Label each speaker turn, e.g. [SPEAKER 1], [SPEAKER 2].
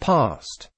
[SPEAKER 1] Past.